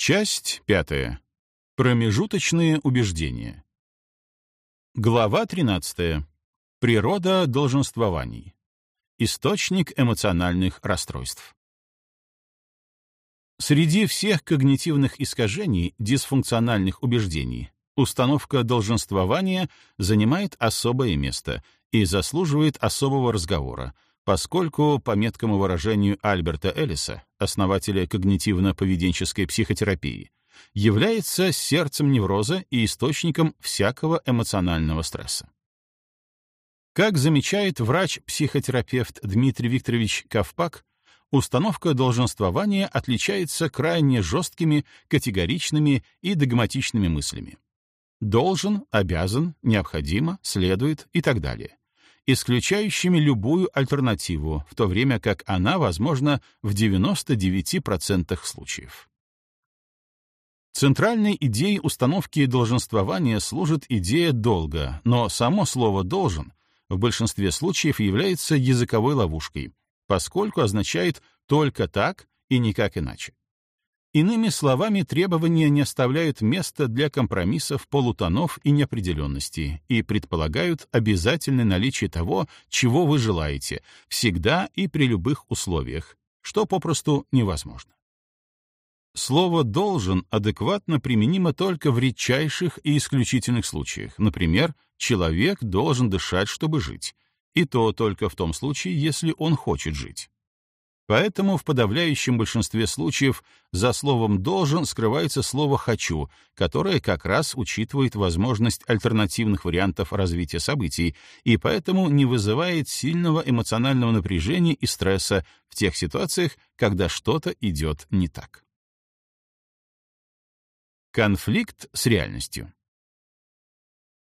Часть пятая. Промежуточные убеждения. Глава 13. Природа долженствований. Источник эмоциональных расстройств. Среди всех когнитивных искажений, дисфункциональных убеждений, установка долженствования занимает особое место и заслуживает особого разговора, поскольку, по меткому выражению Альберта Эллиса, основателя когнитивно-поведенческой психотерапии, является сердцем невроза и источником всякого эмоционального стресса. Как замечает врач-психотерапевт Дмитрий Викторович Ковпак, установка долженствования отличается крайне жесткими, категоричными и догматичными мыслями. Должен, обязан, необходимо, следует и так далее, исключающими любую альтернативу, в то время как она возможна в 99% случаев. Центральной идеей установки долженствования служит идея долга, но само слово «должен» в большинстве случаев является языковой ловушкой, поскольку означает «только так» и никак иначе. Иными словами, требования не оставляют места для компромиссов, полутонов и неопределенности и предполагают обязательное наличие того, чего вы желаете, всегда и при любых условиях, что попросту невозможно. Слово «должен» адекватно применимо только в редчайших и исключительных случаях. Например, человек должен дышать, чтобы жить. И то только в том случае, если он хочет жить. Поэтому в подавляющем большинстве случаев за словом «должен» скрывается слово «хочу», которое как раз учитывает возможность альтернативных вариантов развития событий и поэтому не вызывает сильного эмоционального напряжения и стресса в тех ситуациях, когда что-то идет не так. Конфликт с реальностью.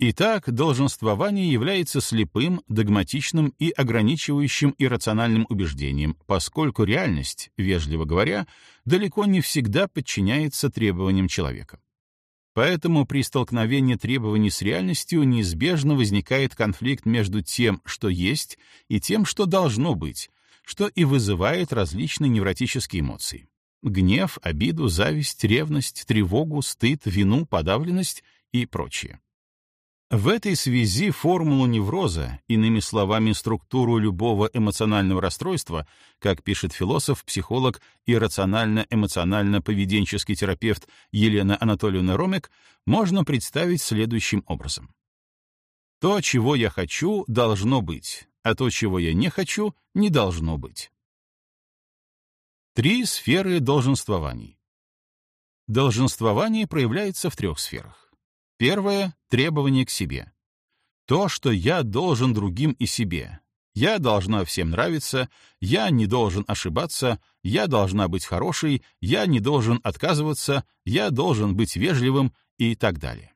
Итак, долженствование является слепым, догматичным и ограничивающим иррациональным убеждением, поскольку реальность, вежливо говоря, далеко не всегда подчиняется требованиям человека. Поэтому при столкновении требований с реальностью неизбежно возникает конфликт между тем, что есть, и тем, что должно быть, что и вызывает различные невротические эмоции. Гнев, обиду, зависть, ревность, тревогу, стыд, вину, подавленность и прочее. В этой связи формулу невроза, иными словами, структуру любого эмоционального расстройства, как пишет философ, психолог и рационально-эмоционально-поведенческий терапевт Елена Анатольевна Ромек, можно представить следующим образом. То, чего я хочу, должно быть, а то, чего я не хочу, не должно быть. Три сферы долженствований. Долженствование проявляется в трех сферах. Первое — требование к себе. То, что я должен другим и себе. Я должна всем нравиться, я не должен ошибаться, я должна быть хорошей, я не должен отказываться, я должен быть вежливым и так далее.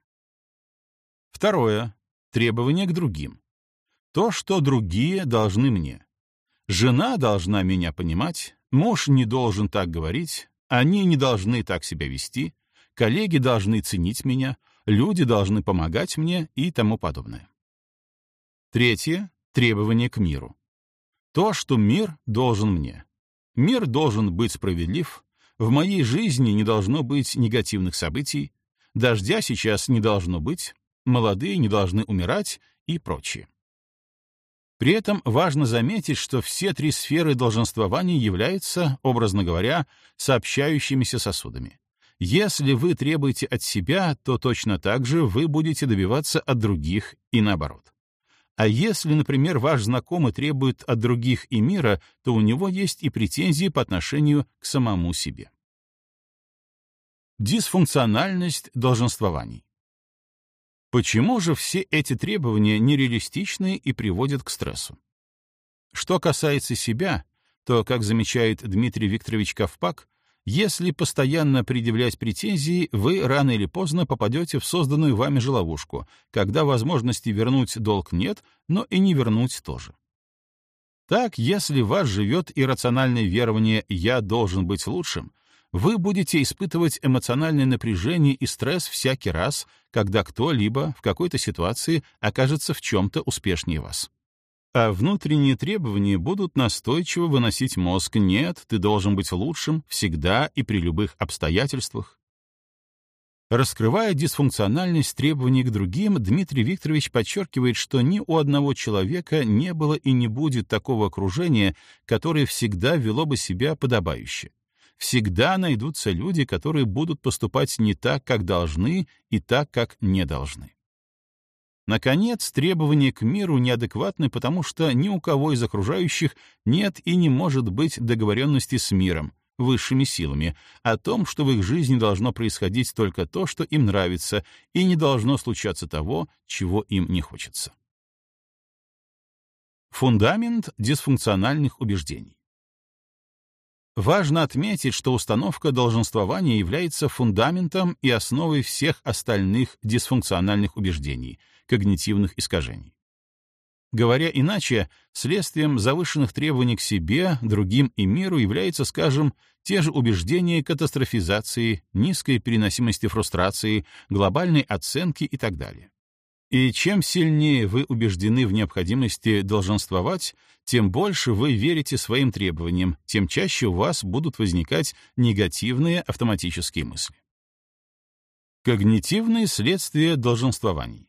Второе — требование к другим. То, что другие должны мне. Жена должна меня понимать, Муж не должен так говорить, они не должны так себя вести, коллеги должны ценить меня, люди должны помогать мне и тому подобное. Третье — требование к миру. То, что мир должен мне. Мир должен быть справедлив, в моей жизни не должно быть негативных событий, дождя сейчас не должно быть, молодые не должны умирать и прочее. При этом важно заметить, что все три сферы долженствования являются, образно говоря, сообщающимися сосудами. Если вы требуете от себя, то точно так же вы будете добиваться от других и наоборот. А если, например, ваш знакомый требует от других и мира, то у него есть и претензии по отношению к самому себе. Дисфункциональность долженствований. Почему же все эти требования нереалистичны и приводят к стрессу? Что касается себя, то, как замечает Дмитрий Викторович Ковпак, если постоянно предъявлять претензии, вы рано или поздно попадете в созданную вами же ловушку, когда возможности вернуть долг нет, но и не вернуть тоже. Так, если вас живет иррациональное верование «я должен быть лучшим», вы будете испытывать эмоциональное напряжение и стресс всякий раз, когда кто-либо в какой-то ситуации окажется в чем-то успешнее вас. А внутренние требования будут настойчиво выносить мозг «нет, ты должен быть лучшим всегда и при любых обстоятельствах». Раскрывая дисфункциональность требований к другим, Дмитрий Викторович подчеркивает, что ни у одного человека не было и не будет такого окружения, которое всегда вело бы себя подобающе. Всегда найдутся люди, которые будут поступать не так, как должны, и так, как не должны. Наконец, требования к миру неадекватны, потому что ни у кого из окружающих нет и не может быть договоренности с миром, высшими силами, о том, что в их жизни должно происходить только то, что им нравится, и не должно случаться того, чего им не хочется. Фундамент дисфункциональных убеждений. Важно отметить, что установка долженствования является фундаментом и основой всех остальных дисфункциональных убеждений, когнитивных искажений. Говоря иначе, следствием завышенных требований к себе, другим и миру является, скажем, те же убеждения катастрофизации, низкой переносимости фрустрации, глобальной оценки и так далее. И чем сильнее вы убеждены в необходимости долженствовать, тем больше вы верите своим требованиям, тем чаще у вас будут возникать негативные автоматические мысли. Когнитивные следствия долженствований.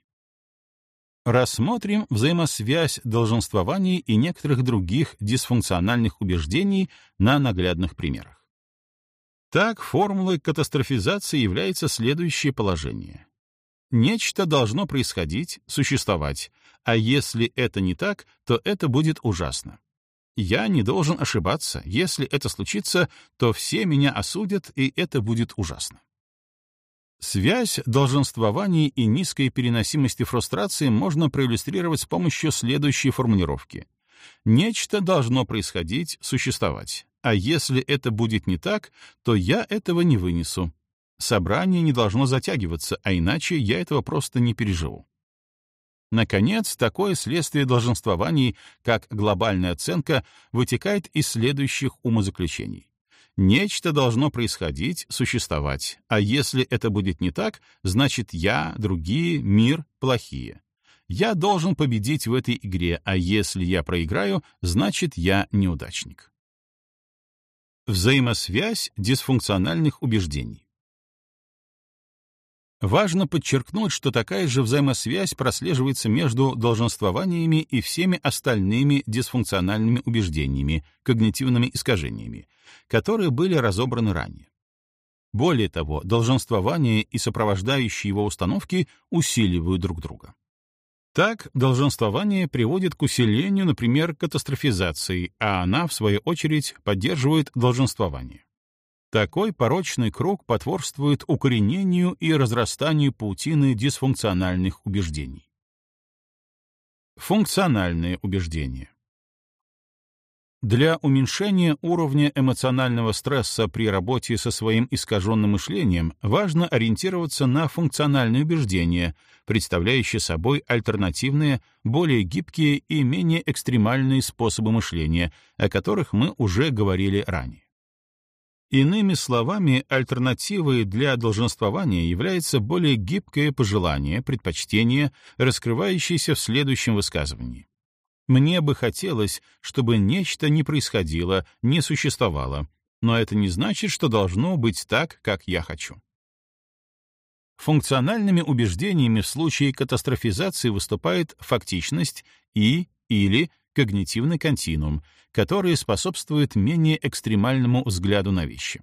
Рассмотрим взаимосвязь долженствований и некоторых других дисфункциональных убеждений на наглядных примерах. Так, формулой катастрофизации является следующее положение. Нечто должно происходить, существовать, а если это не так, то это будет ужасно. Я не должен ошибаться, если это случится, то все меня осудят, и это будет ужасно. Связь долженствований и низкой переносимости фрустрации можно проиллюстрировать с помощью следующей формулировки. Нечто должно происходить, существовать. А если это будет не так, то я этого не вынесу. Собрание не должно затягиваться, а иначе я этого просто не переживу. Наконец, такое следствие долженствований, как глобальная оценка, вытекает из следующих умозаключений. Нечто должно происходить, существовать, а если это будет не так, значит я, другие, мир плохие. Я должен победить в этой игре, а если я проиграю, значит я неудачник. Взаимосвязь дисфункциональных убеждений. Важно подчеркнуть, что такая же взаимосвязь прослеживается между долженствованиями и всеми остальными дисфункциональными убеждениями, когнитивными искажениями, которые были разобраны ранее. Более того, долженствование и сопровождающие его установки усиливают друг друга. Так, долженствование приводит к усилению, например, катастрофизации, а она, в свою очередь, поддерживает долженствование. Такой порочный круг потворствует укоренению и разрастанию паутины дисфункциональных убеждений. Функциональные убеждения. Для уменьшения уровня эмоционального стресса при работе со своим искаженным мышлением важно ориентироваться на функциональные убеждения, представляющие собой альтернативные, более гибкие и менее экстремальные способы мышления, о которых мы уже говорили ранее. Иными словами, альтернативой для долженствования является более гибкое пожелание, предпочтение, раскрывающееся в следующем высказывании. Мне бы хотелось, чтобы нечто не происходило, не существовало, но это не значит, что должно быть так, как я хочу. Функциональными убеждениями в случае катастрофизации выступает фактичность и или когнитивный континуум, который способствует менее экстремальному взгляду на вещи.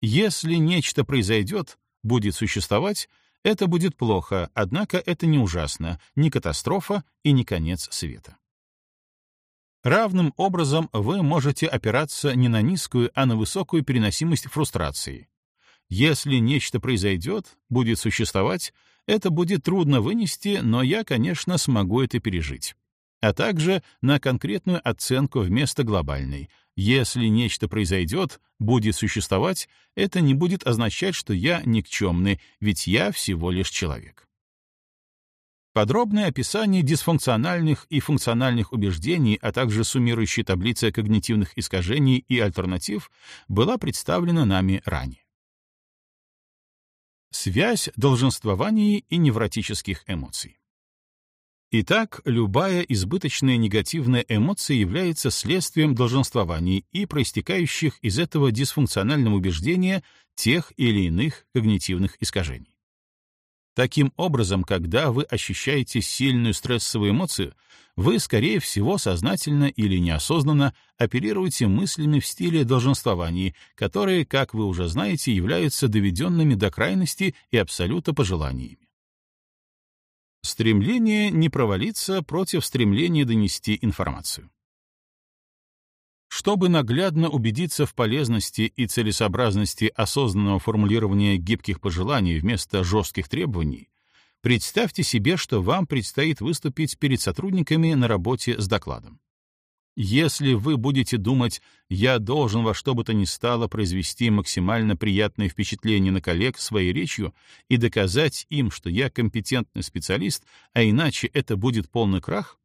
Если нечто произойдет, будет существовать, это будет плохо, однако это не ужасно, не катастрофа и не конец света. Равным образом вы можете опираться не на низкую, а на высокую переносимость фрустрации. Если нечто произойдет, будет существовать, это будет трудно вынести, но я, конечно, смогу это пережить а также на конкретную оценку вместо глобальной. Если нечто произойдет, будет существовать, это не будет означать, что я никчемный, ведь я всего лишь человек. Подробное описание дисфункциональных и функциональных убеждений, а также суммирующая таблица когнитивных искажений и альтернатив была представлена нами ранее. Связь долженствований и невротических эмоций. Итак, любая избыточная негативная эмоция является следствием долженствований и проистекающих из этого дисфункционального убеждения тех или иных когнитивных искажений. Таким образом, когда вы ощущаете сильную стрессовую эмоцию, вы, скорее всего, сознательно или неосознанно оперируете мыслями в стиле долженствований, которые, как вы уже знаете, являются доведенными до крайности и абсолюта пожеланиями. Стремление не провалиться против стремления донести информацию. Чтобы наглядно убедиться в полезности и целесообразности осознанного формулирования гибких пожеланий вместо жестких требований, представьте себе, что вам предстоит выступить перед сотрудниками на работе с докладом. Если вы будете думать, я должен во что бы то ни стало произвести максимально приятное впечатление на коллег своей речью и доказать им, что я компетентный специалист, а иначе это будет полный крах,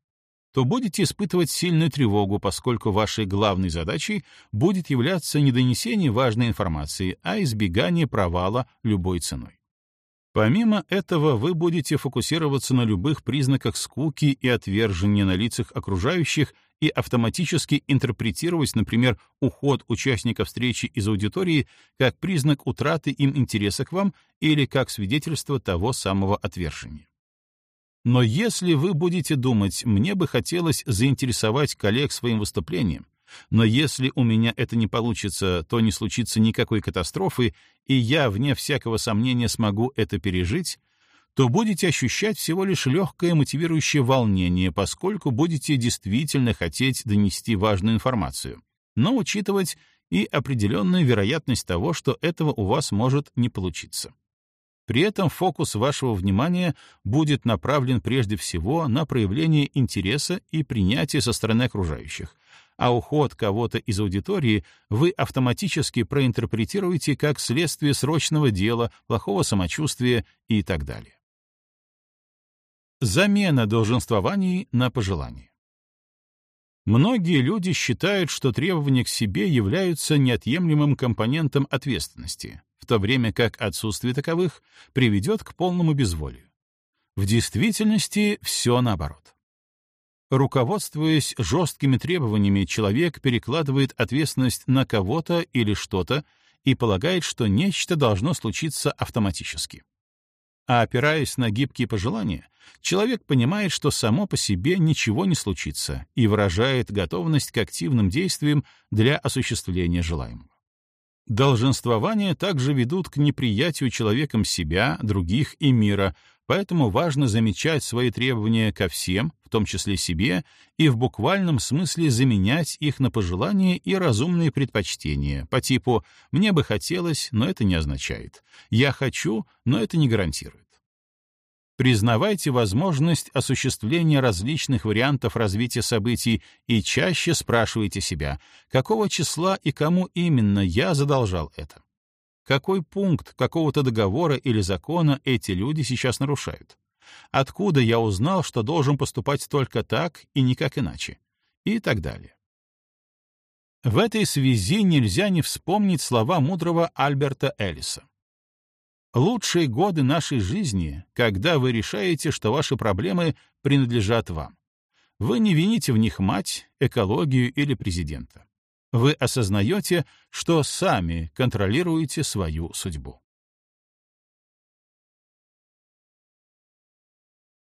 то будете испытывать сильную тревогу, поскольку вашей главной задачей будет являться не донесение важной информации, а избегание провала любой ценой. Помимо этого, вы будете фокусироваться на любых признаках скуки и отвержения на лицах окружающих и автоматически интерпретировать, например, уход участника встречи из аудитории как признак утраты им интереса к вам или как свидетельство того самого отвержения. Но если вы будете думать, мне бы хотелось заинтересовать коллег своим выступлением, но если у меня это не получится, то не случится никакой катастрофы, и я, вне всякого сомнения, смогу это пережить, то будете ощущать всего лишь легкое мотивирующее волнение, поскольку будете действительно хотеть донести важную информацию, но учитывать и определенную вероятность того, что этого у вас может не получиться. При этом фокус вашего внимания будет направлен прежде всего на проявление интереса и принятие со стороны окружающих, а уход кого-то из аудитории вы автоматически проинтерпретируете как следствие срочного дела, плохого самочувствия и так далее. Замена долженствований на пожелания. Многие люди считают, что требования к себе являются неотъемлемым компонентом ответственности, в то время как отсутствие таковых приведет к полному безволию. В действительности все наоборот. Руководствуясь жесткими требованиями, человек перекладывает ответственность на кого-то или что-то и полагает, что нечто должно случиться автоматически. А опираясь на гибкие пожелания, человек понимает, что само по себе ничего не случится и выражает готовность к активным действиям для осуществления желаемого. Долженствования также ведут к неприятию человеком себя, других и мира, поэтому важно замечать свои требования ко всем, в том числе себе, и в буквальном смысле заменять их на пожелания и разумные предпочтения, по типу «мне бы хотелось, но это не означает», «я хочу, но это не гарантирует». Признавайте возможность осуществления различных вариантов развития событий и чаще спрашивайте себя, какого числа и кому именно я задолжал это. Какой пункт какого-то договора или закона эти люди сейчас нарушают? Откуда я узнал, что должен поступать только так и никак иначе? И так далее. В этой связи нельзя не вспомнить слова мудрого Альберта Эллиса. Лучшие годы нашей жизни, когда вы решаете, что ваши проблемы принадлежат вам. Вы не вините в них мать, экологию или президента. Вы осознаете, что сами контролируете свою судьбу.